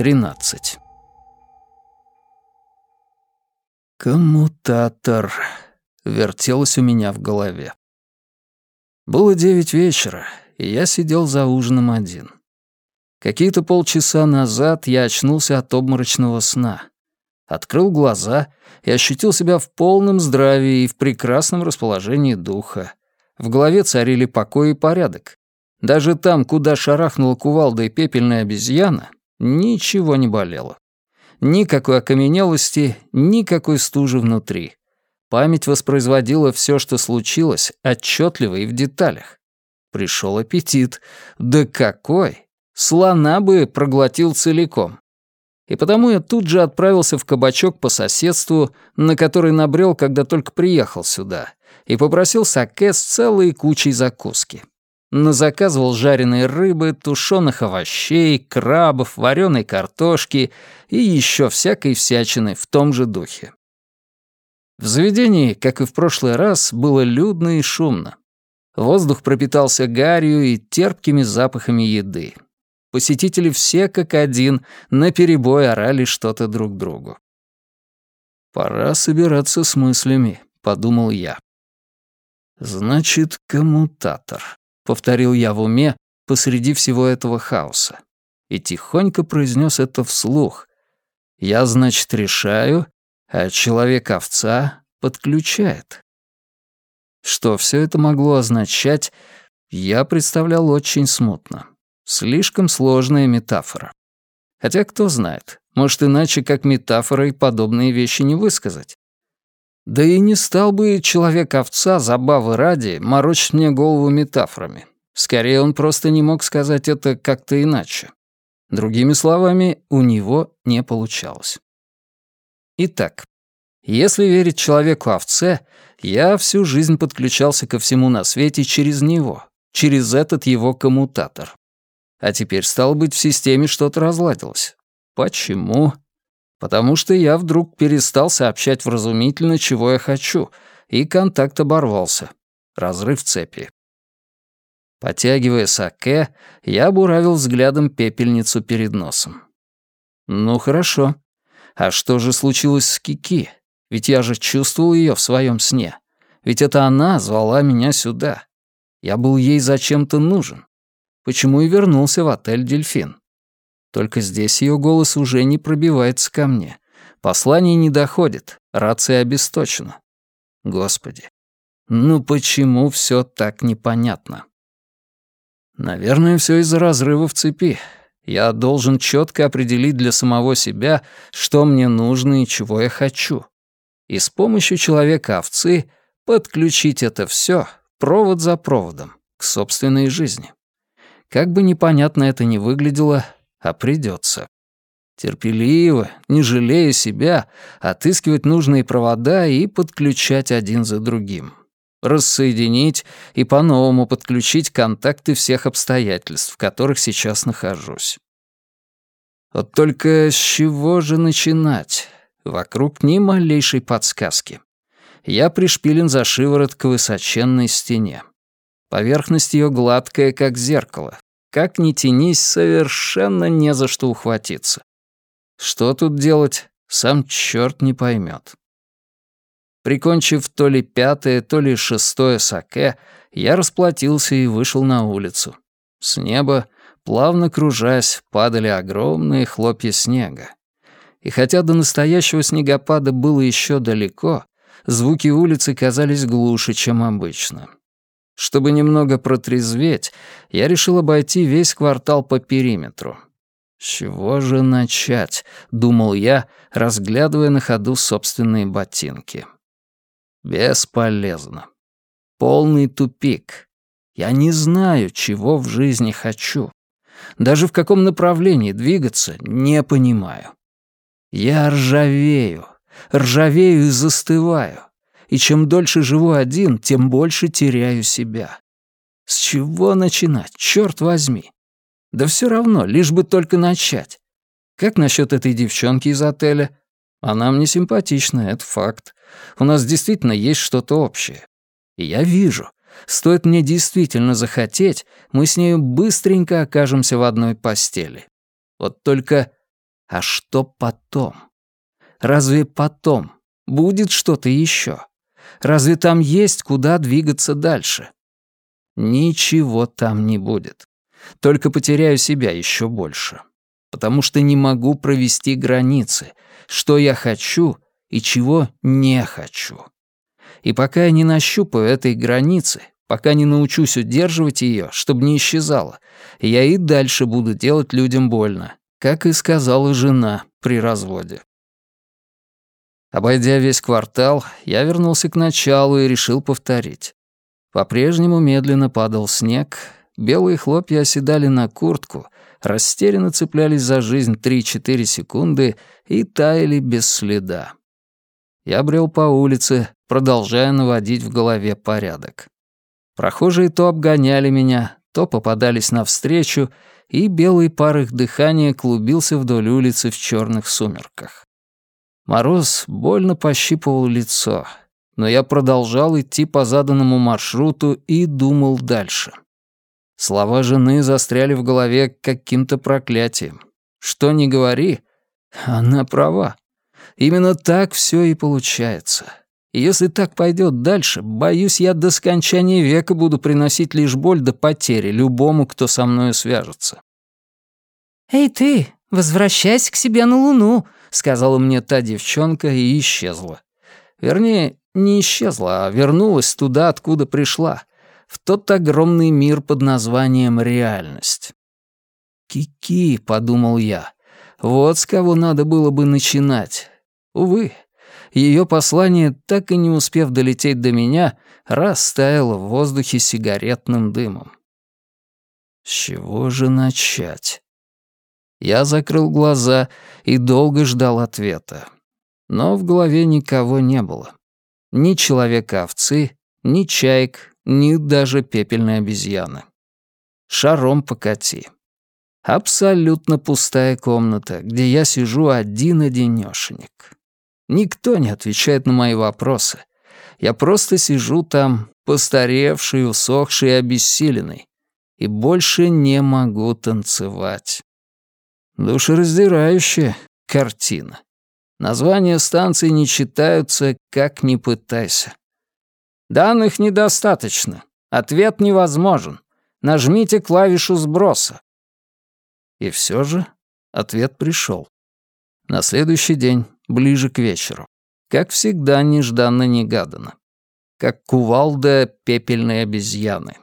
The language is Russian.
13. «Коммутатор», — вертелось у меня в голове. Было девять вечера, и я сидел за ужином один. Какие-то полчаса назад я очнулся от обморочного сна. Открыл глаза и ощутил себя в полном здравии и в прекрасном расположении духа. В голове царили покой и порядок. Даже там, куда шарахнула кувалда и пепельная обезьяна, ничего не болело. Никакой окаменелости, никакой стужи внутри. Память воспроизводила все, что случилось, отчетливо и в деталях. Пришел аппетит. Да какой! Слона бы проглотил целиком. И потому я тут же отправился в кабачок по соседству, на который набрел, когда только приехал сюда, и попросил саке с целой кучей закуски назаказывал жареной рыбы, тушеных овощей, крабов, вареной картошки и еще всякой всячины в том же духе. В заведении, как и в прошлый раз, было людно и шумно. Воздух пропитался гарью и терпкими запахами еды. Посетители все как один наперебой орали что-то друг другу. «Пора собираться с мыслями», — подумал я. «Значит, коммутатор повторил я в уме посреди всего этого хаоса. И тихонько произнес это вслух. Я, значит, решаю, а человек-овца подключает. Что все это могло означать, я представлял очень смутно. Слишком сложная метафора. Хотя кто знает, может, иначе как метафорой подобные вещи не высказать. Да и не стал бы человек-овца забавы ради морочить мне голову метафорами. Скорее, он просто не мог сказать это как-то иначе. Другими словами, у него не получалось. Итак, если верить человеку-овце, я всю жизнь подключался ко всему на свете через него, через этот его коммутатор. А теперь, стало быть, в системе что-то разладилось. Почему? Потому что я вдруг перестал сообщать вразумительно, чего я хочу, и контакт оборвался. Разрыв цепи. Потягивая саке, я буравил взглядом пепельницу перед носом. Ну хорошо. А что же случилось с Кики? Ведь я же чувствовал ее в своем сне. Ведь это она звала меня сюда. Я был ей зачем-то нужен. Почему и вернулся в отель «Дельфин». Только здесь ее голос уже не пробивается ко мне. Послание не доходит, рация обесточена. Господи, ну почему все так непонятно? Наверное, все из-за разрыва в цепи. Я должен четко определить для самого себя, что мне нужно и чего я хочу. И с помощью человека-овцы подключить это все провод за проводом к собственной жизни. Как бы непонятно это ни выглядело, а придется. Терпеливо, не жалея себя, отыскивать нужные провода и подключать один за другим. Рассоединить и по-новому подключить контакты всех обстоятельств, в которых сейчас нахожусь. Вот только с чего же начинать? Вокруг ни малейшей подсказки. Я пришпилен за шиворот к высоченной стене. Поверхность ее гладкая, как зеркало, как ни тянись, совершенно не за что ухватиться. Что тут делать, сам черт не поймет. Прикончив то ли пятое, то ли шестое саке, я расплатился и вышел на улицу. С неба, плавно кружась, падали огромные хлопья снега. И хотя до настоящего снегопада было еще далеко, звуки улицы казались глуше, чем обычно. Чтобы немного протрезветь, я решил обойти весь квартал по периметру. «С чего же начать?» — думал я, разглядывая на ходу собственные ботинки. «Бесполезно. Полный тупик. Я не знаю, чего в жизни хочу. Даже в каком направлении двигаться не понимаю. Я ржавею, ржавею и застываю и чем дольше живу один, тем больше теряю себя. С чего начинать, черт возьми? Да все равно, лишь бы только начать. Как насчет этой девчонки из отеля? Она мне симпатична, это факт. У нас действительно есть что-то общее. И я вижу, стоит мне действительно захотеть, мы с нею быстренько окажемся в одной постели. Вот только А что потом? Разве потом будет что-то еще? Разве там есть куда двигаться дальше? Ничего там не будет. Только потеряю себя еще больше. Потому что не могу провести границы, что я хочу и чего не хочу. И пока я не нащупаю этой границы, пока не научусь удерживать ее, чтобы не исчезала, я и дальше буду делать людям больно, как и сказала жена при разводе. Обойдя весь квартал, я вернулся к началу и решил повторить. По-прежнему медленно падал снег, белые хлопья оседали на куртку, растерянно цеплялись за жизнь 3-4 секунды и таяли без следа. Я брел по улице, продолжая наводить в голове порядок. Прохожие то обгоняли меня, то попадались навстречу, и белый пар их дыхания клубился вдоль улицы в черных сумерках. Мороз больно пощипывал лицо, но я продолжал идти по заданному маршруту и думал дальше. Слова жены застряли в голове каким-то проклятием. Что ни говори, она права. Именно так все и получается. Если так пойдет дальше, боюсь, я до скончания века буду приносить лишь боль до потери любому, кто со мною свяжется. «Эй ты, возвращайся к себе на Луну», — сказала мне та девчонка и исчезла. Вернее, не исчезла, а вернулась туда, откуда пришла, в тот огромный мир под названием «реальность». «Кики», — подумал я, — «вот с кого надо было бы начинать». Увы, ее послание, так и не успев долететь до меня, растаяло в воздухе сигаретным дымом. С чего же начать? Я закрыл глаза и долго ждал ответа. Но в голове никого не было. Ни человека-овцы, ни чаек, ни даже пепельной обезьяны. Шаром покати. Абсолютно пустая комната, где я сижу один-одинёшенек. Никто не отвечает на мои вопросы. Я просто сижу там, постаревший, усохший и обессиленный, и больше не могу танцевать. Душераздирающая картина. Названия станции не читаются, как ни пытайся. Данных недостаточно. Ответ невозможен. Нажмите клавишу сброса. И все же ответ пришел. На следующий день, ближе к вечеру. Как всегда, нежданно-негаданно. Как кувалда пепельной обезьяны.